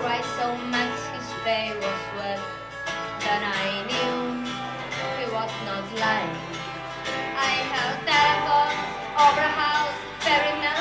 Cried so much his face was wet That I knew? He was not lying. I held that over a house very nice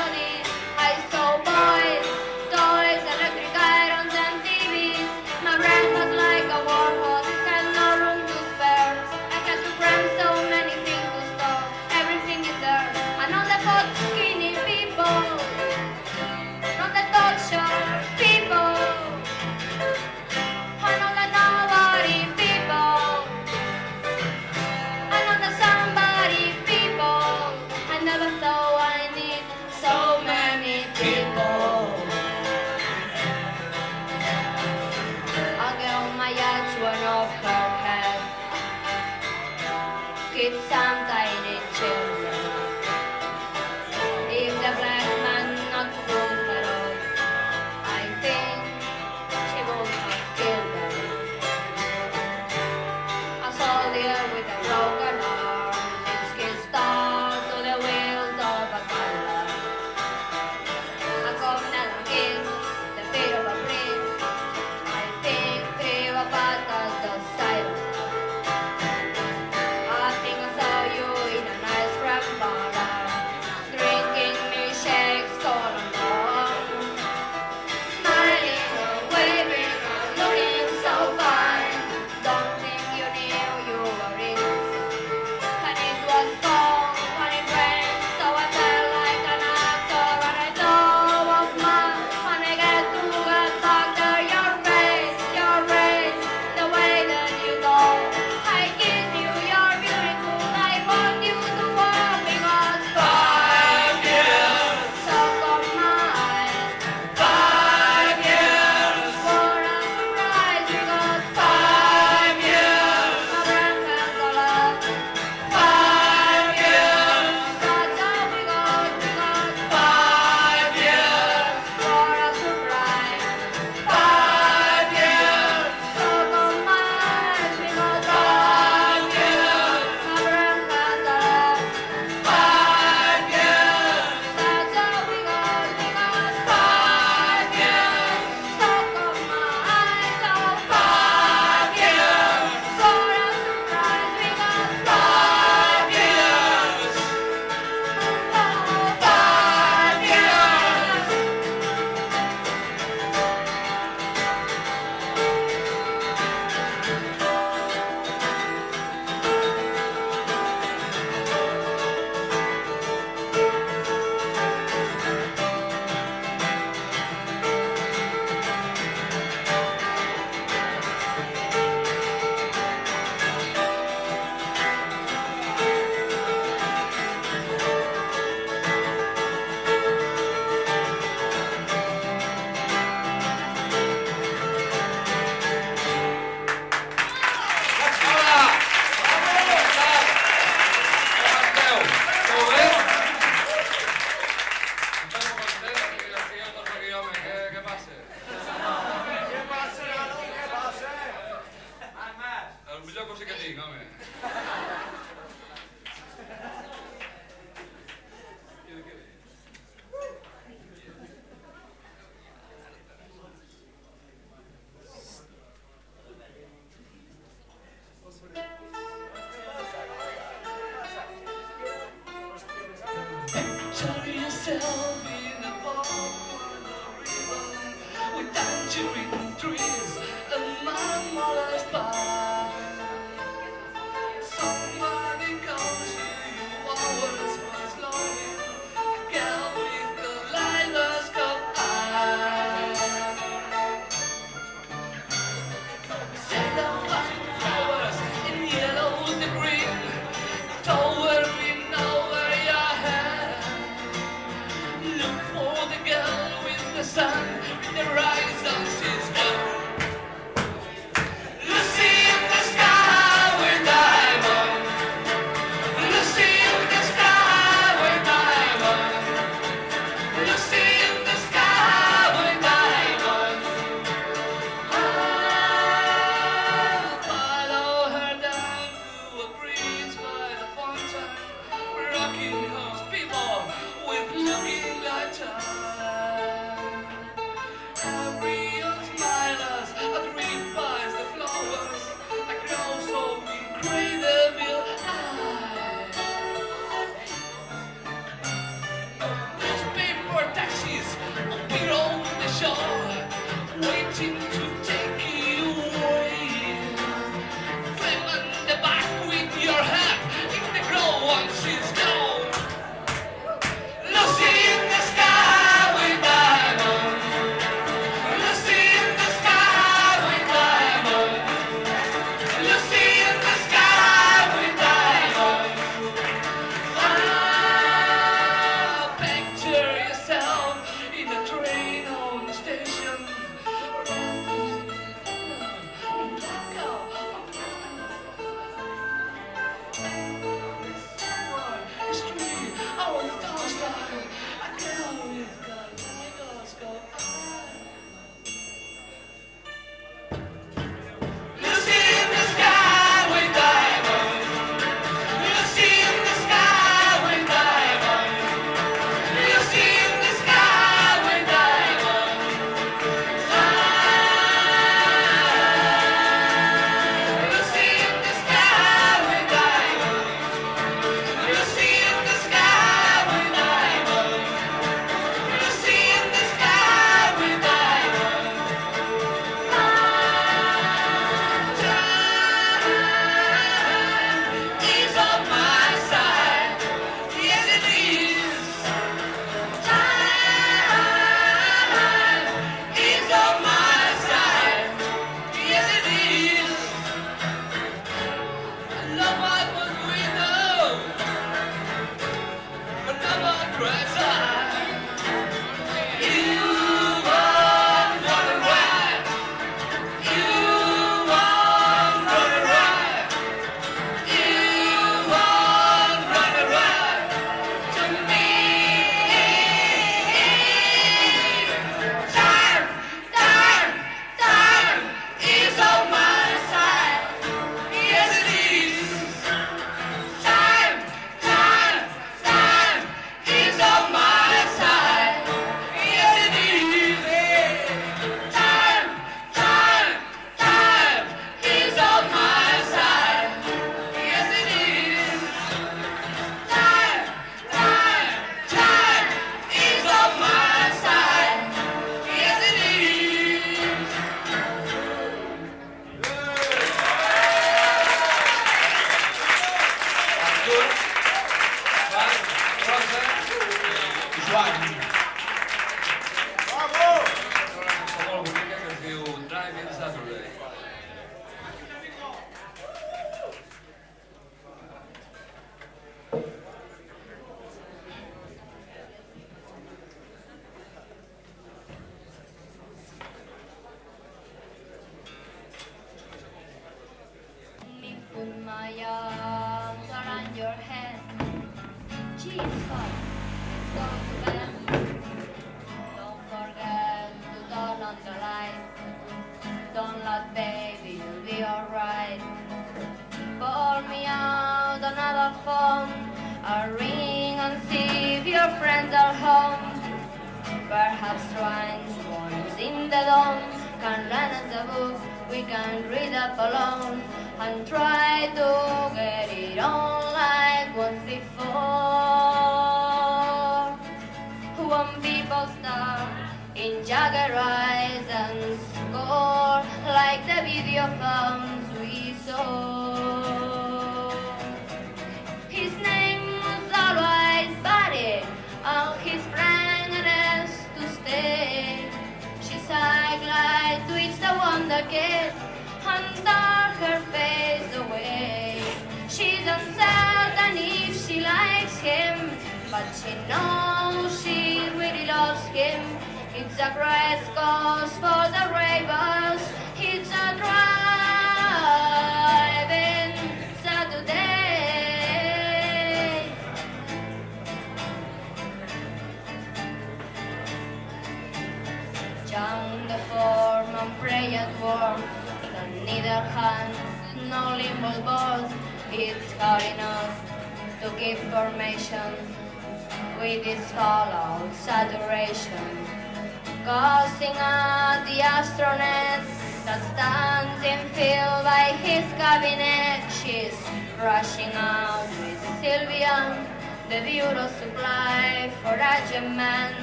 The bureau supply for regiment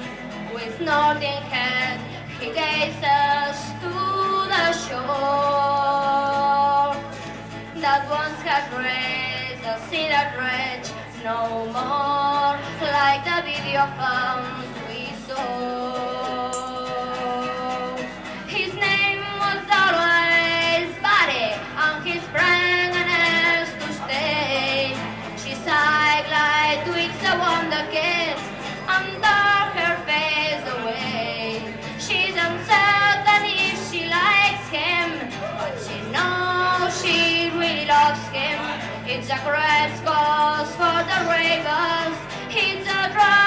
with nodding head, he gazes to the shore that once had raised a sea that rage no more like the video phone. Um, Zacharias calls for the ravens. He's a drum.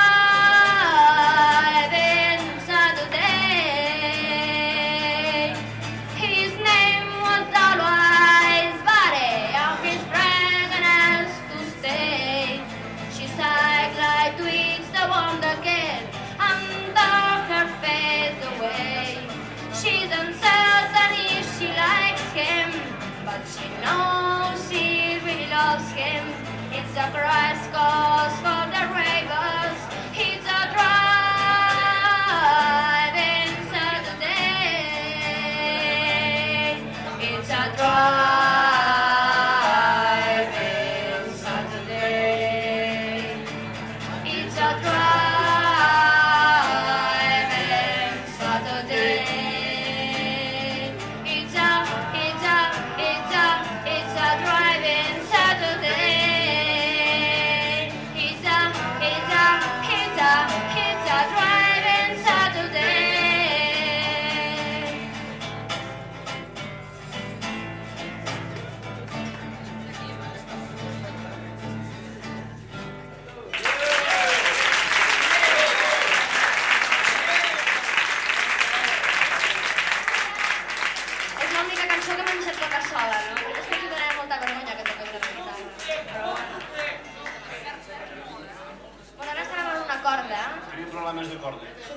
stars.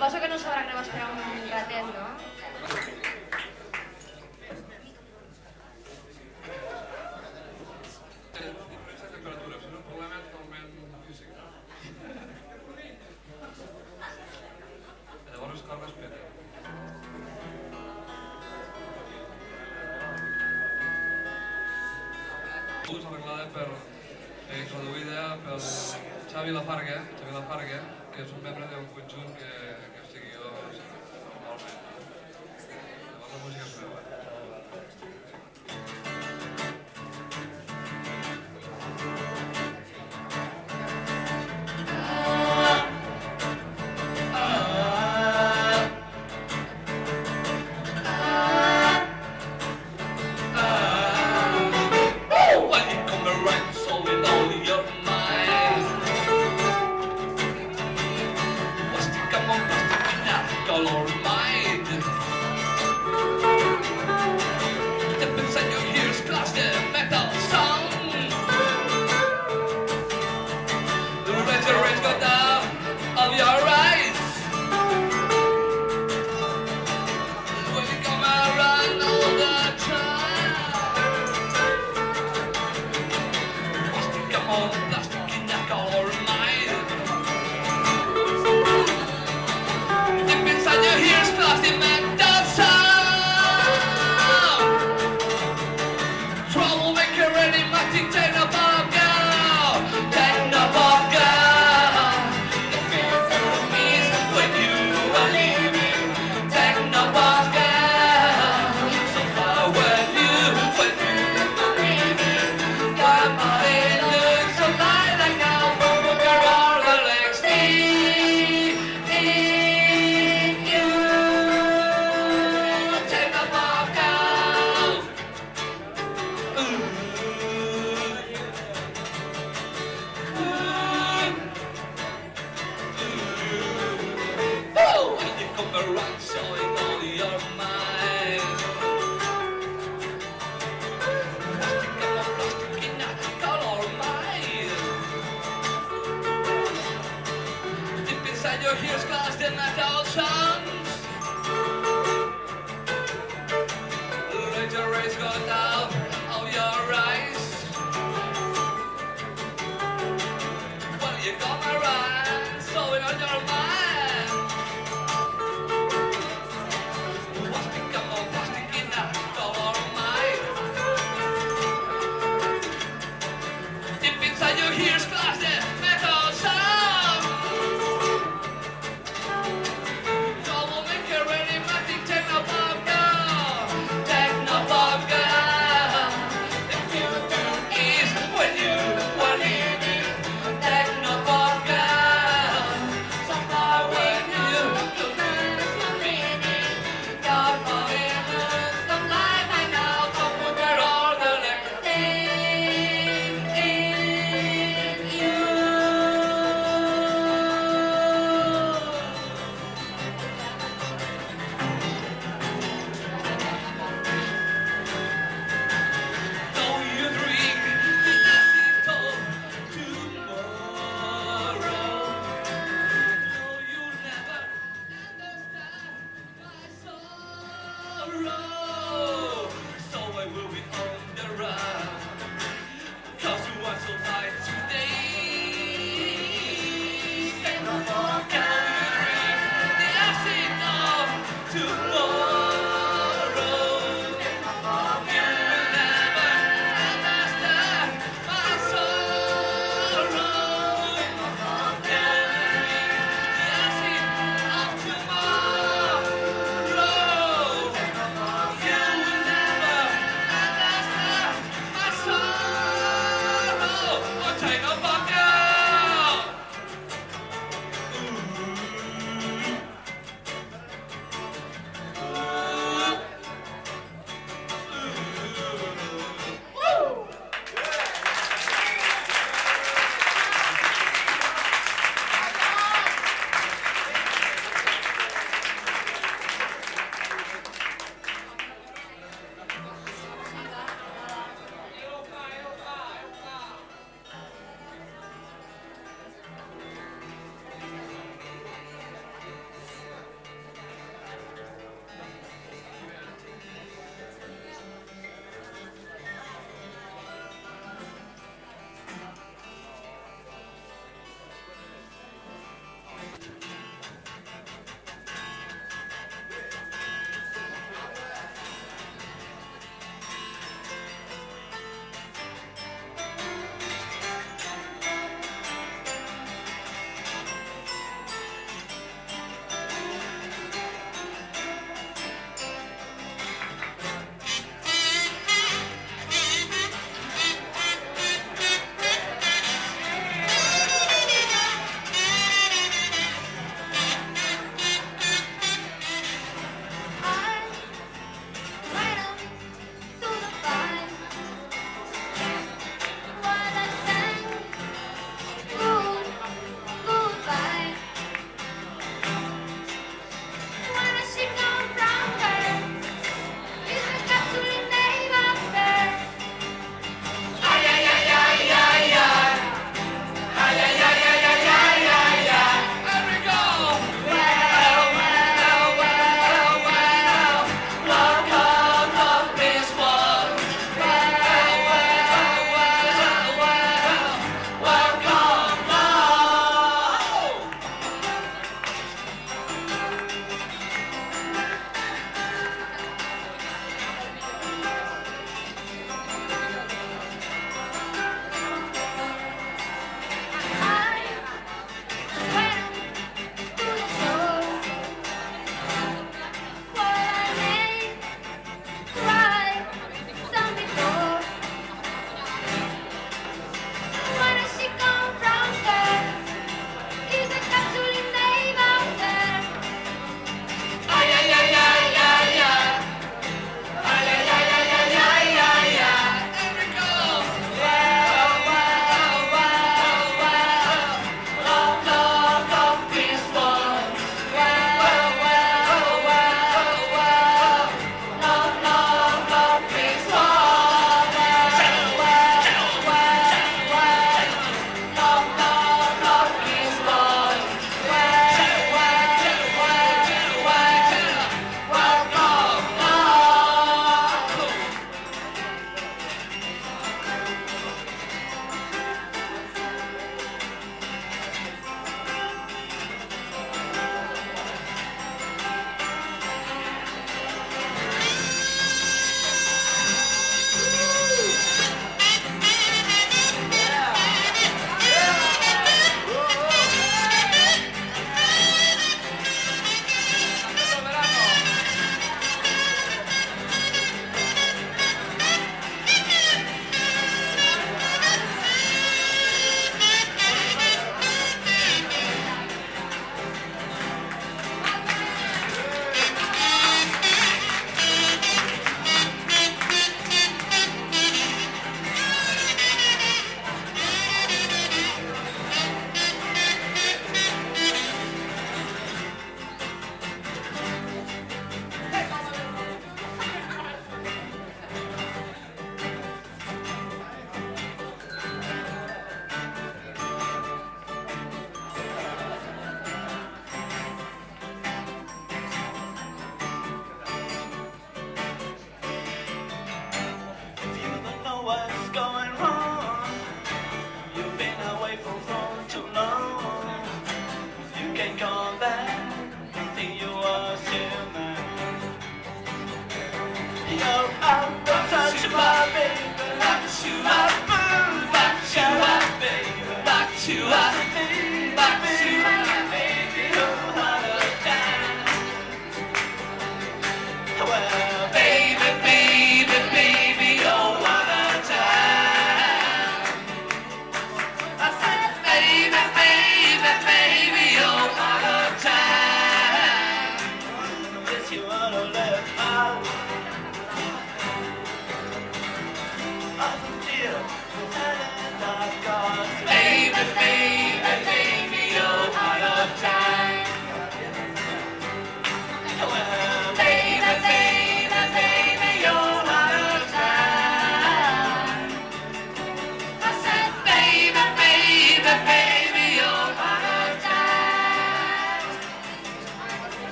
paso que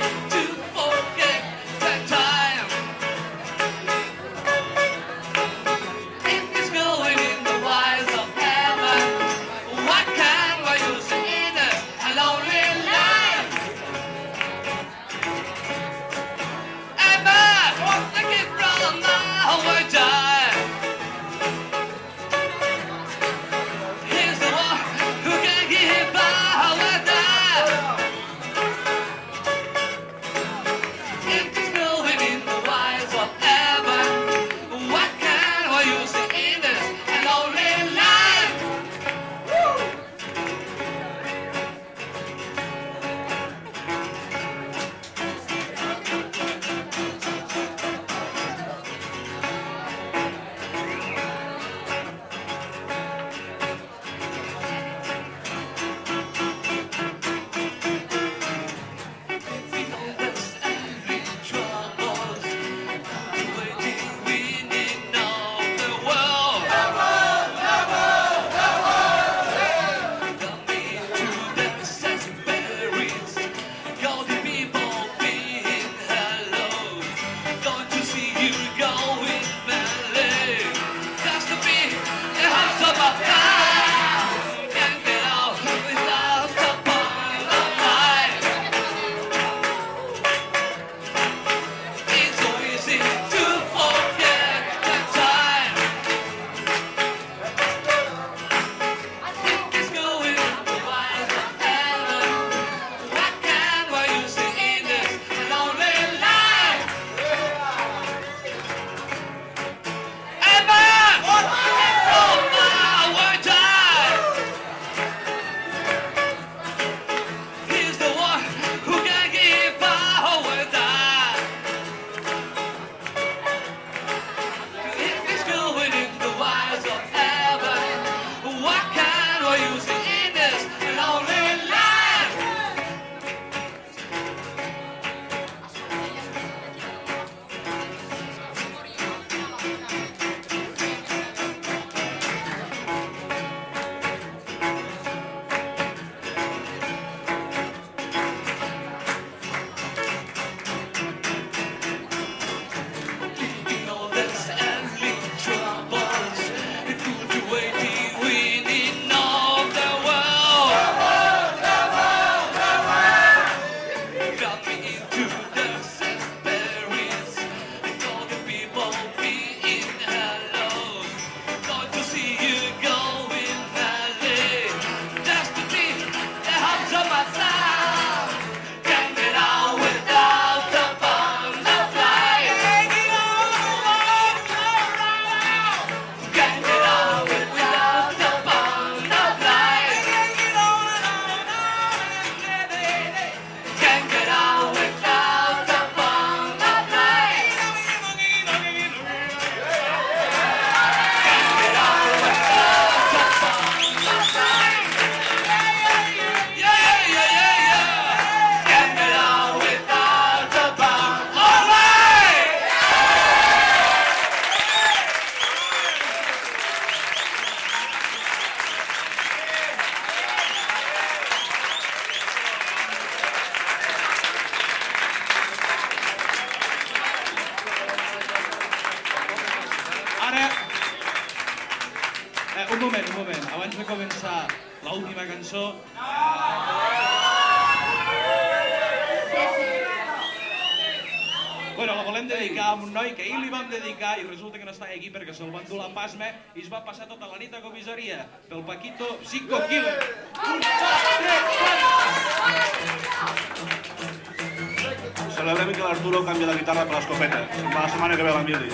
so easy la pasma i es va passar tota la nit a comissaria. Pel Paquito, 5 quilos. Un, dos, tres, quatre! Celebrem que l'Arturo canvia la guitarra per l'escopeta. La setmana que ve l'Emili.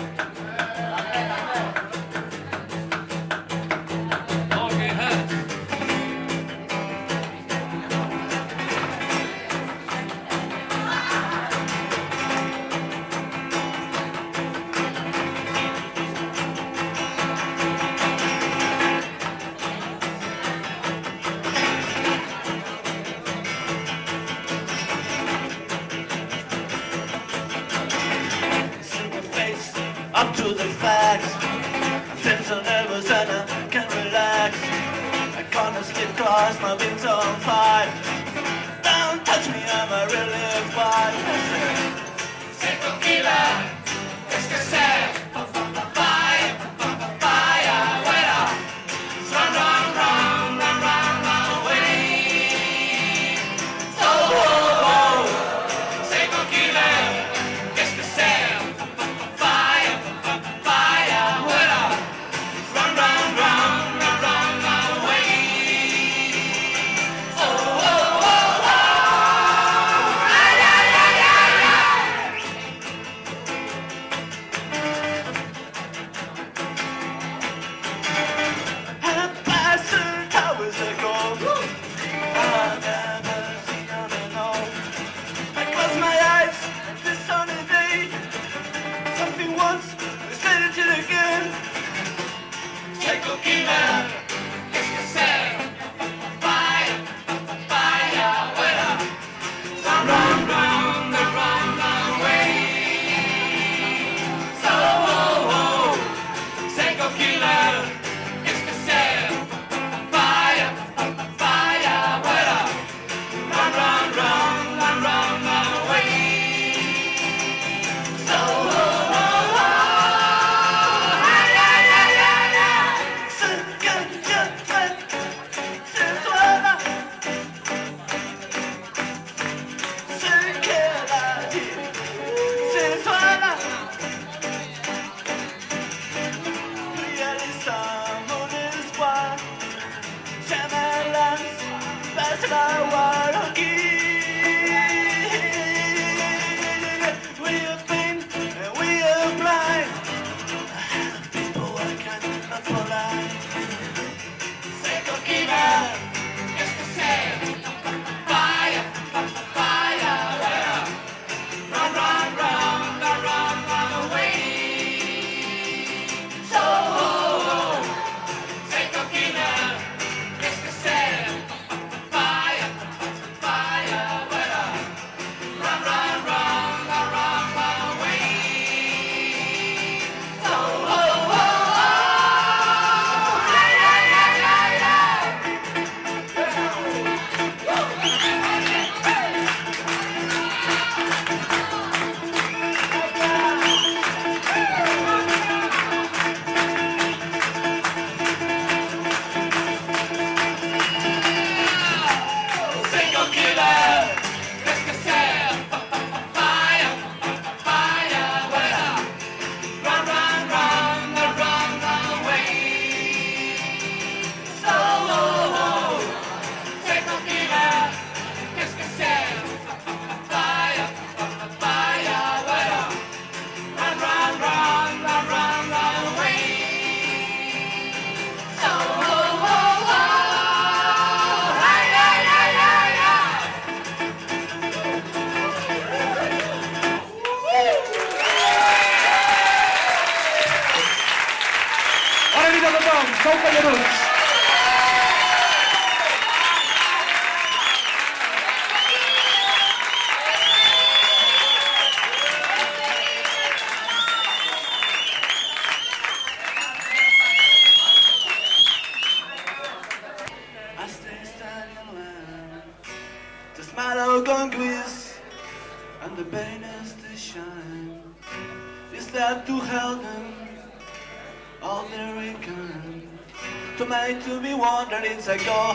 ago.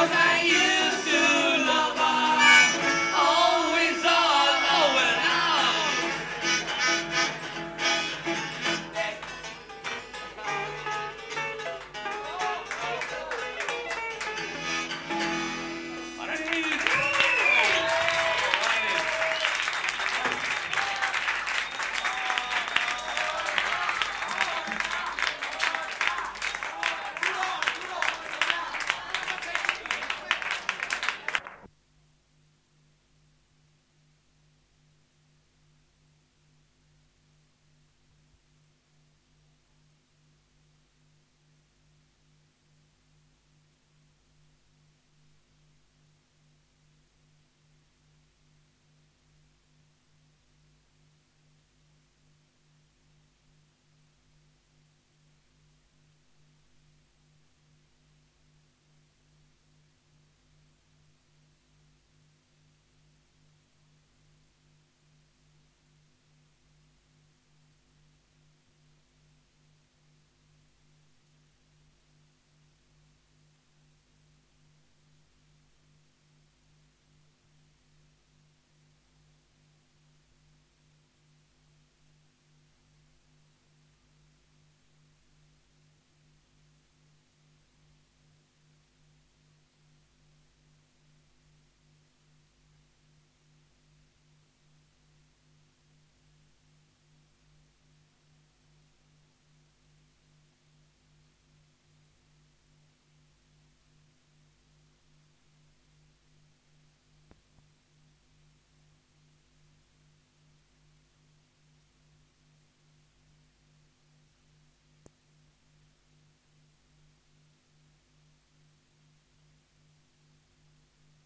'Cause I used